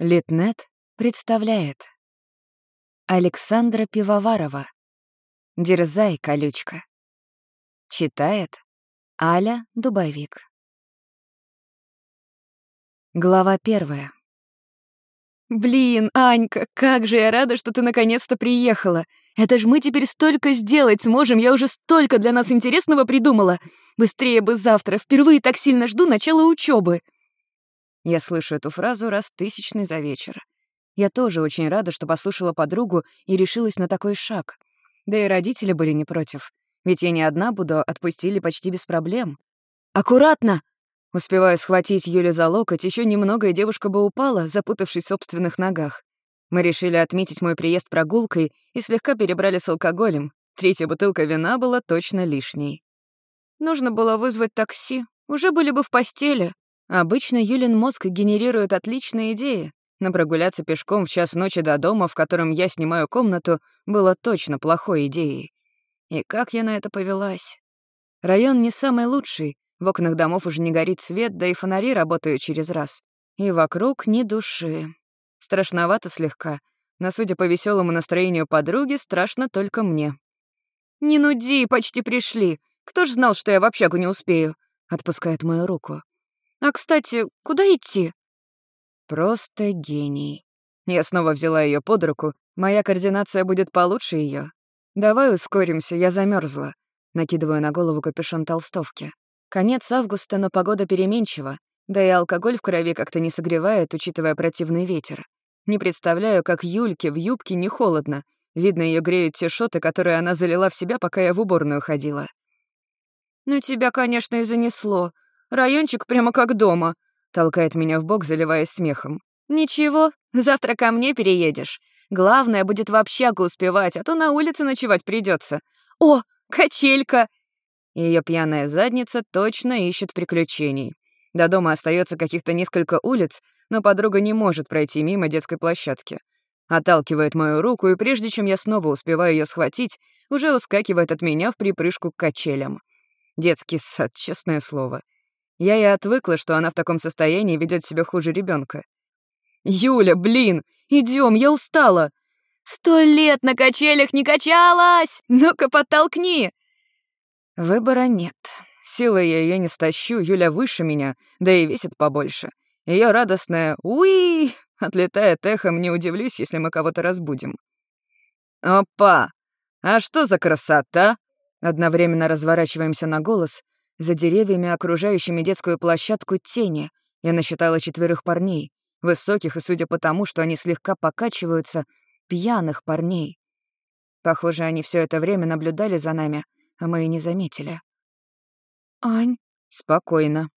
Литнет представляет Александра Пивоварова «Дерзай, колючка» Читает Аля Дубовик Глава первая «Блин, Анька, как же я рада, что ты наконец-то приехала! Это ж мы теперь столько сделать сможем, я уже столько для нас интересного придумала! Быстрее бы завтра, впервые так сильно жду начала учебы. Я слышу эту фразу раз тысячный за вечер. Я тоже очень рада, что послушала подругу и решилась на такой шаг. Да и родители были не против. Ведь я не одна буду, отпустили почти без проблем. «Аккуратно!» Успеваю схватить Юлю за локоть, еще немного, и девушка бы упала, запутавшись в собственных ногах. Мы решили отметить мой приезд прогулкой и слегка перебрали с алкоголем. Третья бутылка вина была точно лишней. Нужно было вызвать такси. Уже были бы в постели. Обычно Юлин мозг генерирует отличные идеи, но прогуляться пешком в час ночи до дома, в котором я снимаю комнату, было точно плохой идеей. И как я на это повелась? Район не самый лучший, в окнах домов уже не горит свет, да и фонари работают через раз. И вокруг ни души. Страшновато слегка, но, судя по веселому настроению подруги, страшно только мне. «Не нуди, почти пришли. Кто ж знал, что я в общагу не успею?» — отпускает мою руку. А, кстати, куда идти?» «Просто гений». Я снова взяла ее под руку. Моя координация будет получше ее. Давай ускоримся, я замерзла. Накидываю на голову капюшон толстовки. Конец августа, но погода переменчива. Да и алкоголь в крови как-то не согревает, учитывая противный ветер. Не представляю, как Юльке в юбке не холодно. Видно, ее греют те шоты, которые она залила в себя, пока я в уборную ходила. «Ну, тебя, конечно, и занесло. Райончик прямо как дома», — толкает меня в бок, заливаясь смехом. «Ничего, завтра ко мне переедешь. Главное, будет в общагу успевать, а то на улице ночевать придется. О, качелька!» Ее пьяная задница точно ищет приключений. До дома остается каких-то несколько улиц, но подруга не может пройти мимо детской площадки. Отталкивает мою руку, и прежде чем я снова успеваю ее схватить, уже ускакивает от меня в припрыжку к качелям. Детский сад, честное слово. Я и отвыкла, что она в таком состоянии ведет себя хуже ребенка. «Юля, блин, идем, я устала!» «Сто лет на качелях не качалась! Ну-ка, подтолкни!» Выбора нет. Силой я ее не стащу, Юля выше меня, да и весит побольше. Ее радостное «Уи!» отлетает эхом, не удивлюсь, если мы кого-то разбудим. «Опа! А что за красота?» Одновременно разворачиваемся на голос — за деревьями, окружающими детскую площадку, тени. Я насчитала четверых парней, высоких и, судя по тому, что они слегка покачиваются, пьяных парней. Похоже, они все это время наблюдали за нами, а мы и не заметили. «Ань?» «Спокойно».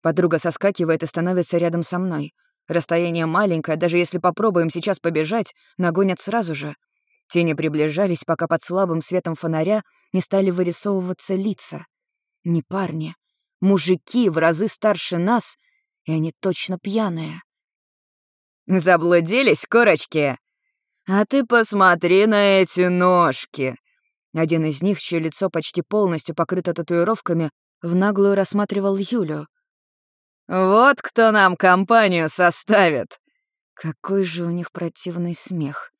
Подруга соскакивает и становится рядом со мной. Расстояние маленькое, даже если попробуем сейчас побежать, нагонят сразу же. Тени приближались, пока под слабым светом фонаря не стали вырисовываться лица. Не парни. Мужики в разы старше нас, и они точно пьяные. «Заблудились, корочки? А ты посмотри на эти ножки!» Один из них, чье лицо почти полностью покрыто татуировками, в наглую рассматривал Юлю. «Вот кто нам компанию составит!» Какой же у них противный смех.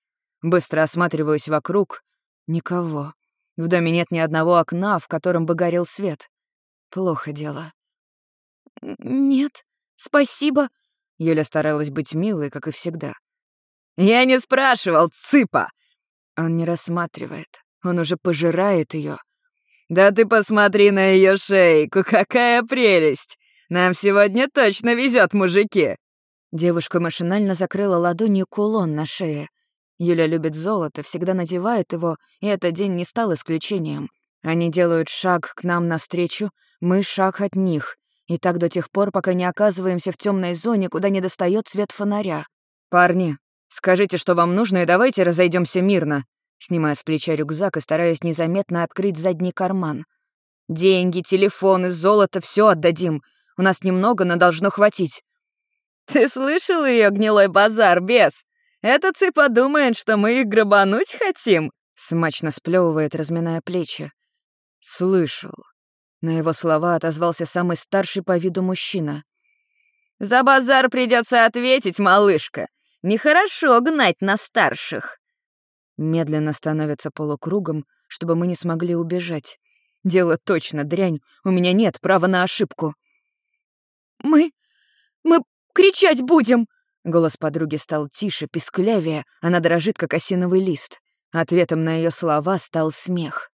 Быстро осматриваюсь вокруг. Никого. В доме нет ни одного окна, в котором бы горел свет. Плохо дело. «Нет, спасибо». Юля старалась быть милой, как и всегда. «Я не спрашивал, цыпа!» Он не рассматривает. Он уже пожирает ее. «Да ты посмотри на ее шейку, какая прелесть! Нам сегодня точно везет, мужики!» Девушка машинально закрыла ладонью кулон на шее. Юля любит золото, всегда надевает его, и этот день не стал исключением. Они делают шаг к нам навстречу, мы шаг от них. И так до тех пор, пока не оказываемся в темной зоне, куда не достает свет фонаря. «Парни, скажите, что вам нужно, и давайте разойдемся мирно», снимая с плеча рюкзак и стараясь незаметно открыть задний карман. «Деньги, телефоны, золото — все отдадим. У нас немного, но должно хватить». «Ты слышал ее гнилой базар, бес? Этот цыпа думает, что мы их грабануть хотим?» Смачно сплевывает, разминая плечи. «Слышал». На его слова отозвался самый старший по виду мужчина. За базар придется ответить, малышка. Нехорошо гнать на старших. Медленно становится полукругом, чтобы мы не смогли убежать. Дело точно дрянь, у меня нет права на ошибку. «Мы... мы кричать будем!» Голос подруги стал тише, писклявее, она дрожит, как осиновый лист. Ответом на ее слова стал смех.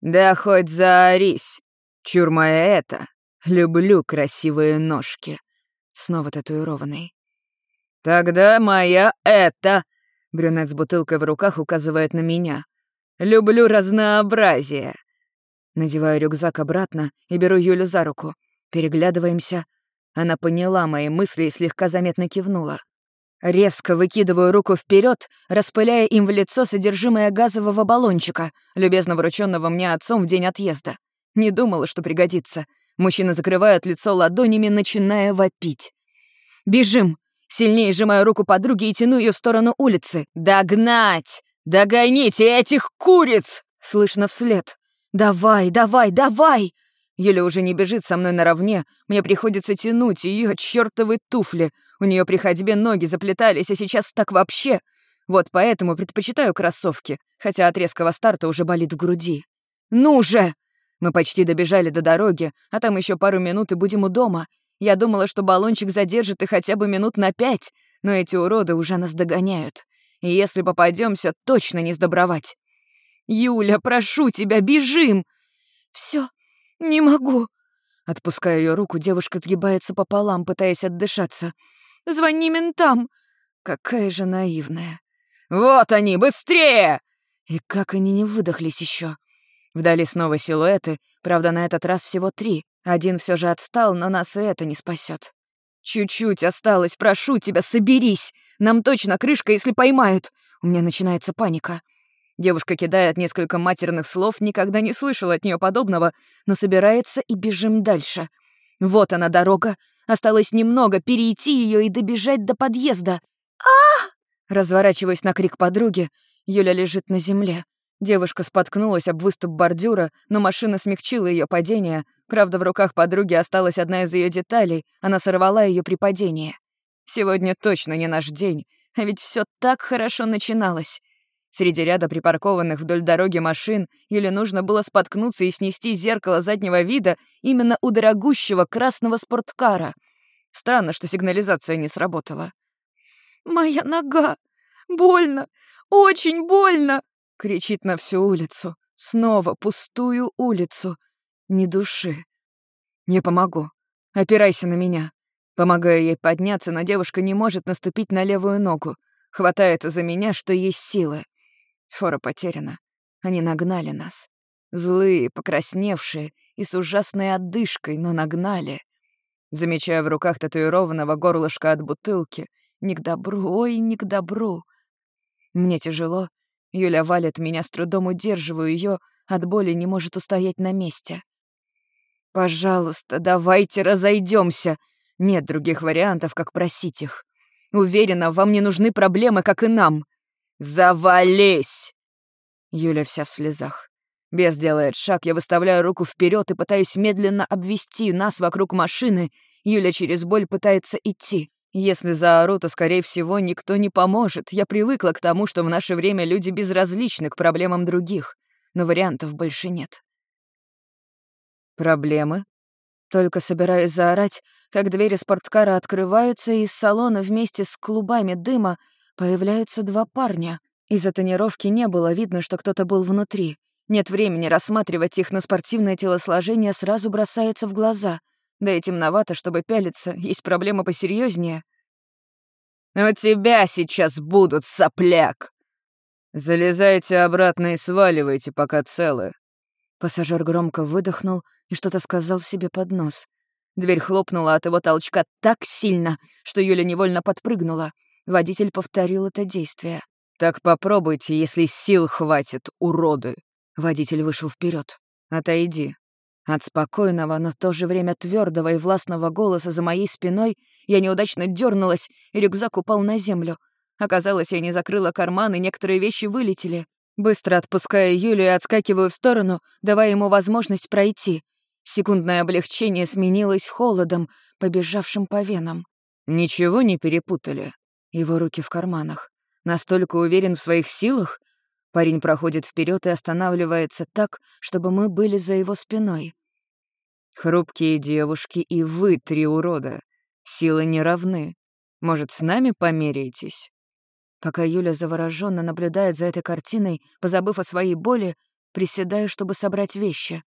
«Да хоть заорись! Чур моя это! Люблю красивые ножки!» Снова татуированный. «Тогда моя это!» Брюнет с бутылкой в руках указывает на меня. «Люблю разнообразие!» Надеваю рюкзак обратно и беру Юлю за руку. Переглядываемся. Она поняла мои мысли и слегка заметно кивнула. Резко выкидываю руку вперед, распыляя им в лицо содержимое газового баллончика, любезно врученного мне отцом в день отъезда. Не думала, что пригодится. Мужчина закрывает лицо ладонями, начиная вопить. «Бежим!» Сильнее сжимаю руку подруги и тяну ее в сторону улицы. «Догнать! Догоните этих куриц!» Слышно вслед. «Давай, давай, давай!» Юля уже не бежит со мной наравне, мне приходится тянуть ее чертовы туфли. У нее при ходьбе ноги заплетались, а сейчас так вообще. Вот поэтому предпочитаю кроссовки, хотя от резкого старта уже болит в груди. «Ну же!» Мы почти добежали до дороги, а там еще пару минут и будем у дома. Я думала, что баллончик задержит и хотя бы минут на пять, но эти уроды уже нас догоняют. И если попадемся, точно не сдобровать. «Юля, прошу тебя, бежим!» Все, «Не могу». Отпуская ее руку, девушка сгибается пополам, пытаясь отдышаться. «Звони ментам!» Какая же наивная. «Вот они, быстрее!» И как они не выдохлись еще. Вдали снова силуэты, правда, на этот раз всего три. Один все же отстал, но нас и это не спасет. «Чуть-чуть осталось, прошу тебя, соберись! Нам точно крышка, если поймают!» У меня начинается паника. Девушка кидает несколько матерных слов, никогда не слышала от нее подобного, но собирается и бежим дальше. Вот она дорога. Осталось немного перейти ее и добежать до подъезда. а Разворачиваясь на крик подруги, Юля лежит на земле. Девушка споткнулась об выступ бордюра, но машина смягчила ее падение. Правда, в руках подруги осталась одна из ее деталей, она сорвала ее при падении. Сегодня точно не наш день, а ведь все так хорошо начиналось. Среди ряда припаркованных вдоль дороги машин или нужно было споткнуться и снести зеркало заднего вида именно у дорогущего красного спорткара. Странно, что сигнализация не сработала. «Моя нога! Больно! Очень больно!» — кричит на всю улицу. Снова пустую улицу. Ни души. «Не помогу. Опирайся на меня». Помогаю ей подняться, но девушка не может наступить на левую ногу. Хватается за меня, что есть силы. Фора потеряна. Они нагнали нас. Злые, покрасневшие и с ужасной отдышкой, но нагнали. Замечая в руках татуированного горлышка от бутылки. Не к добру, ой, не к добру. Мне тяжело. Юля валит меня, с трудом удерживаю ее, от боли не может устоять на месте. «Пожалуйста, давайте разойдемся. Нет других вариантов, как просить их. Уверена, вам не нужны проблемы, как и нам. «Завались!» Юля вся в слезах. Бес делает шаг, я выставляю руку вперед и пытаюсь медленно обвести нас вокруг машины. Юля через боль пытается идти. Если заору, то, скорее всего, никто не поможет. Я привыкла к тому, что в наше время люди безразличны к проблемам других. Но вариантов больше нет. Проблемы? Только собираюсь заорать, как двери спорткара открываются, и из салона вместе с клубами дыма Появляются два парня. Из-за тонировки не было видно, что кто-то был внутри. Нет времени рассматривать их, но спортивное телосложение сразу бросается в глаза. Да и темновато, чтобы пялиться, есть проблема посерьезнее. «У тебя сейчас будут, сопляк!» «Залезайте обратно и сваливайте, пока целы». Пассажир громко выдохнул и что-то сказал себе под нос. Дверь хлопнула от его толчка так сильно, что Юля невольно подпрыгнула. Водитель повторил это действие. «Так попробуйте, если сил хватит, уроды!» Водитель вышел вперед. «Отойди». От спокойного, но в то же время твердого и властного голоса за моей спиной я неудачно дернулась, и рюкзак упал на землю. Оказалось, я не закрыла карман, и некоторые вещи вылетели. Быстро отпуская Юлю и отскакиваю в сторону, давая ему возможность пройти. Секундное облегчение сменилось холодом, побежавшим по венам. «Ничего не перепутали?» Его руки в карманах. Настолько уверен в своих силах? Парень проходит вперед и останавливается так, чтобы мы были за его спиной. Хрупкие девушки и вы, три урода. Силы не равны. Может, с нами померяетесь? Пока Юля завороженно наблюдает за этой картиной, позабыв о своей боли, приседаю, чтобы собрать вещи.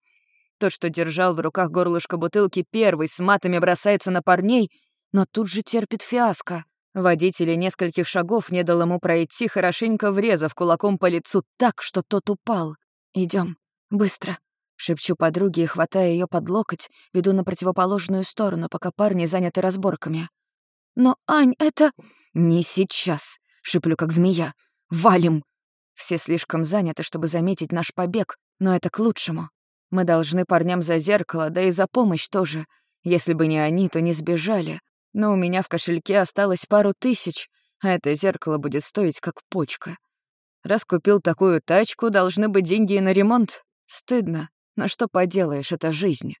Тот, что держал в руках горлышко бутылки, первый с матами бросается на парней, но тут же терпит фиаско. Водитель нескольких шагов не дал ему пройти, хорошенько врезав кулаком по лицу так, что тот упал. Идем, быстро!» — шепчу подруге и, хватая ее под локоть, веду на противоположную сторону, пока парни заняты разборками. «Но, Ань, это...» «Не сейчас!» — шиплю, как змея. «Валим!» Все слишком заняты, чтобы заметить наш побег, но это к лучшему. Мы должны парням за зеркало, да и за помощь тоже. Если бы не они, то не сбежали. Но у меня в кошельке осталось пару тысяч, а это зеркало будет стоить как почка. Раз купил такую тачку, должны быть деньги и на ремонт. Стыдно, но что поделаешь, это жизнь.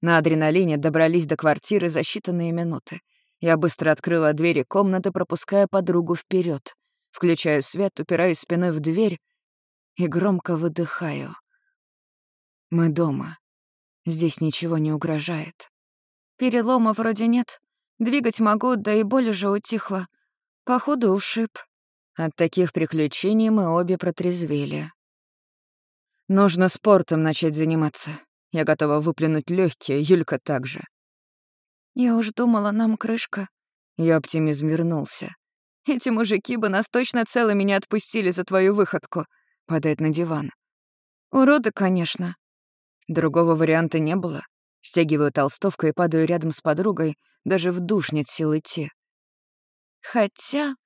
На адреналине добрались до квартиры за считанные минуты. Я быстро открыла двери комнаты, пропуская подругу вперед. Включаю свет, упираюсь спиной в дверь и громко выдыхаю. Мы дома. Здесь ничего не угрожает. Перелома вроде нет, Двигать могу, да и боль уже утихла. Походу, ушиб. От таких приключений мы обе протрезвели. Нужно спортом начать заниматься. Я готова выплюнуть легкие, Юлька также. Я уж думала, нам крышка. Я оптимизм вернулся. Эти мужики бы нас точно целыми не отпустили за твою выходку. Падает на диван. Уроды, конечно. Другого варианта не было. Стягиваю толстовку и падаю рядом с подругой, даже в душ нет сил идти. Хотя...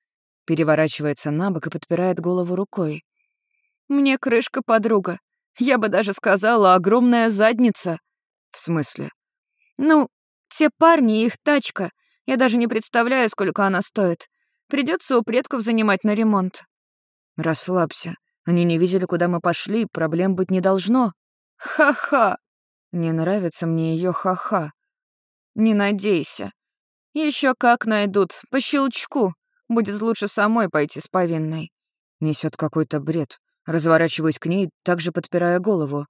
Переворачивается на бок и подпирает голову рукой. «Мне крышка, подруга. Я бы даже сказала, огромная задница». «В смысле?» «Ну, те парни и их тачка. Я даже не представляю, сколько она стоит. Придется у предков занимать на ремонт». «Расслабься. Они не видели, куда мы пошли, проблем быть не должно». «Ха-ха!» Не нравится мне ее ха-ха. Не надейся. Еще как найдут, по щелчку. Будет лучше самой пойти с повинной. Несет какой-то бред. Разворачиваюсь к ней, также подпирая голову.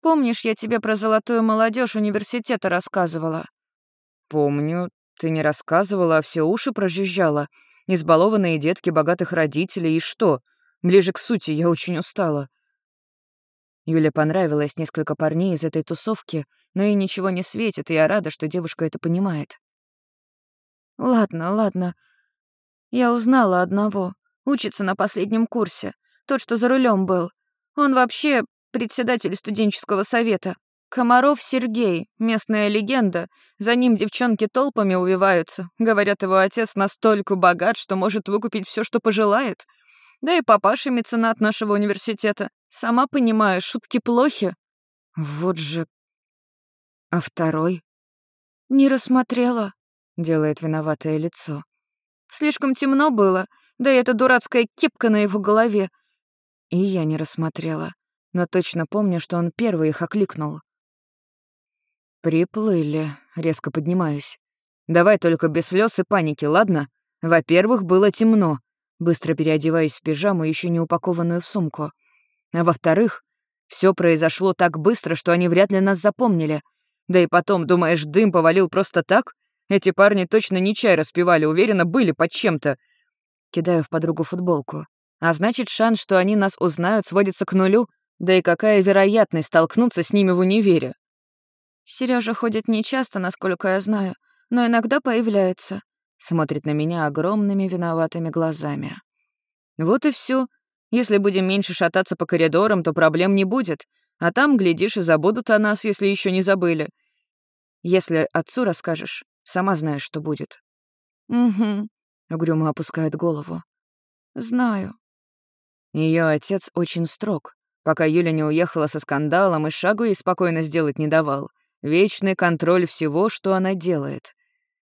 Помнишь, я тебе про золотую молодежь университета рассказывала? Помню. Ты не рассказывала, а все уши прожужжала. Избалованные детки богатых родителей, и что? Ближе к сути, я очень устала. Юле понравилось несколько парней из этой тусовки, но ей ничего не светит, и я рада, что девушка это понимает. «Ладно, ладно. Я узнала одного. Учится на последнем курсе. Тот, что за рулем был. Он вообще председатель студенческого совета. Комаров Сергей, местная легенда. За ним девчонки толпами увиваются. Говорят, его отец настолько богат, что может выкупить все, что пожелает. Да и папаша меценат нашего университета. Сама понимаешь, шутки плохи. Вот же... А второй? Не рассмотрела, делает виноватое лицо. Слишком темно было, да и эта дурацкая кепка на его голове. И я не рассмотрела, но точно помню, что он первый их окликнул. «Приплыли», — резко поднимаюсь. «Давай только без слез и паники, ладно? Во-первых, было темно быстро переодеваясь в пижаму, еще не упакованную в сумку. А во-вторых, все произошло так быстро, что они вряд ли нас запомнили. Да и потом, думаешь, дым повалил просто так? Эти парни точно не чай распивали, уверенно, были под чем-то. Кидаю в подругу футболку. А значит, шанс, что они нас узнают, сводится к нулю. Да и какая вероятность столкнуться с ними в универе? Сережа ходит нечасто, насколько я знаю, но иногда появляется смотрит на меня огромными виноватыми глазами. Вот и все. Если будем меньше шататься по коридорам, то проблем не будет. А там, глядишь, и забудут о нас, если еще не забыли. Если отцу расскажешь, сама знаешь, что будет. Угу. Угрюмо опускает голову. Знаю. Ее отец очень строг. Пока Юля не уехала со скандалом, и шагу ей спокойно сделать не давал. Вечный контроль всего, что она делает.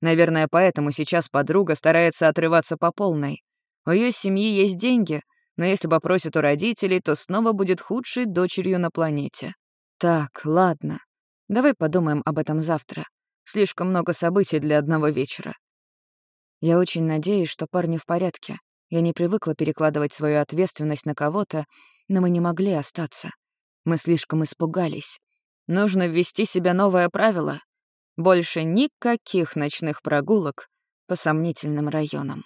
Наверное, поэтому сейчас подруга старается отрываться по полной. У ее семьи есть деньги, но если попросит у родителей, то снова будет худшей дочерью на планете. Так, ладно. Давай подумаем об этом завтра. Слишком много событий для одного вечера. Я очень надеюсь, что парни в порядке. Я не привыкла перекладывать свою ответственность на кого-то, но мы не могли остаться. Мы слишком испугались. Нужно ввести себе новое правило. Больше никаких ночных прогулок по сомнительным районам.